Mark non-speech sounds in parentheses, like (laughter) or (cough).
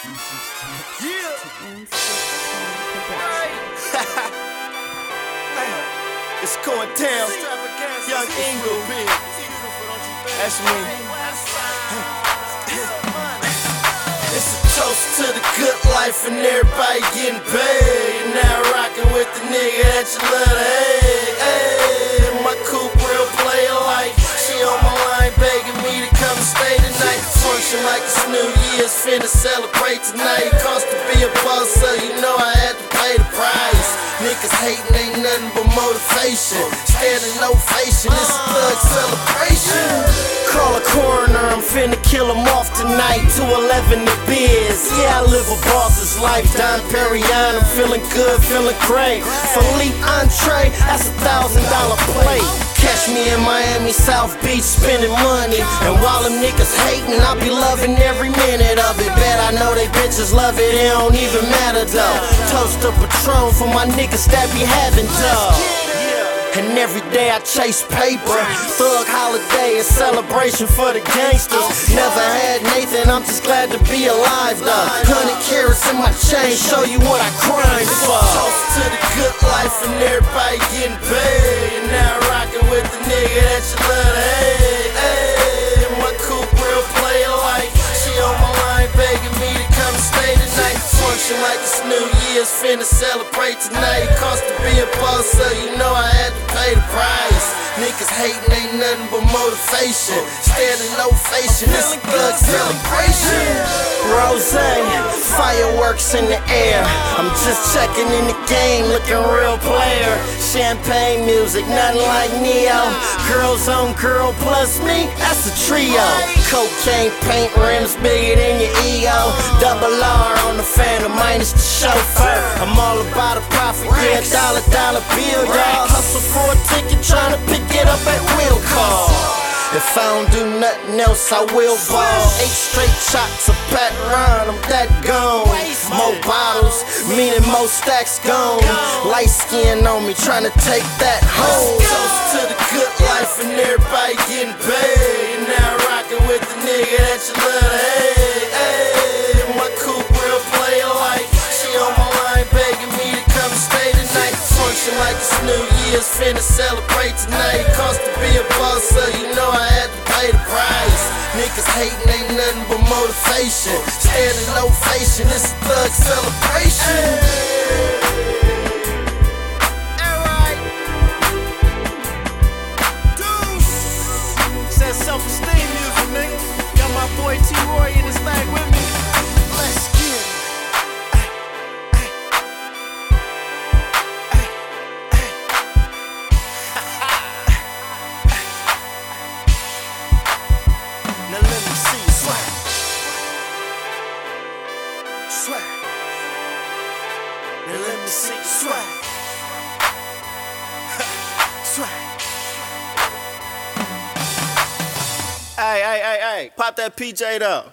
(laughs) it's going down. Young Ingle. That's me. It's a toast to the good life and everybody getting paid. And now rocking with the nigga that you love to hate. Year's, finna celebrate tonight. Cost to be a boss, so you know I had to pay the price. Niggas hating ain't nothing but motivation. Standing ovation, it's a thug celebration. Call a coroner, I'm finna kill him off tonight. 211 the biz. Yeah, I live a boss's life. Dom Perignon, I'm feeling good, feeling great. Philippe Entree, that's a thousand dollar plate. Catch me in Miami, South Beach, spending money. And while them niggas hating, I be loving every minute of it. Bet I know they bitches love it, it don't even matter though. Toast a Patron for my niggas that be having dough. And every day I chase paper. Thug holiday, a celebration for the gangsters. Never had Nathan, I'm just glad to be alive though. Hundred carats in my chain, show you what I grind for. Toast to the good life and everybody getting paid. And now nigga that love. Hey, my coupe real player like she on my line begging me to come stay tonight. Function like it's New Year's, finna celebrate tonight. Cost to be a boss, so you know I had to pay the price. Niggas hating ain't nothing but motivation. Standing ovation, it's a thug celebration. Rose, fireworks in the air. I'm just checking in the game, looking real player. Champagne music, nothing like Neo. Girls on girl plus me, that's a trio. Cocaine paint rims bigger than your EO. Double R on the phantom, minus the chauffeur. I'm all about a profit, yeah, dollar, dollar bill, y'all. Hustle for a ticket, trying to pick it up at will call. If I don't do nothing else, I will ball. Eight straight shots of Pat Ryan, I'm that gone. More bottles, meaning more stacks gone. Light skin on me, trying to take that home. Toast to the Year's, finna celebrate tonight. Cost to be a boss, so you know I had to pay the price. Niggas hating ain't nothing but motivation. Standing ovation, it's a thug celebration. Said Now let me see you swag. (laughs) swag. Hey, hey, hey, hey, pop that PJ though.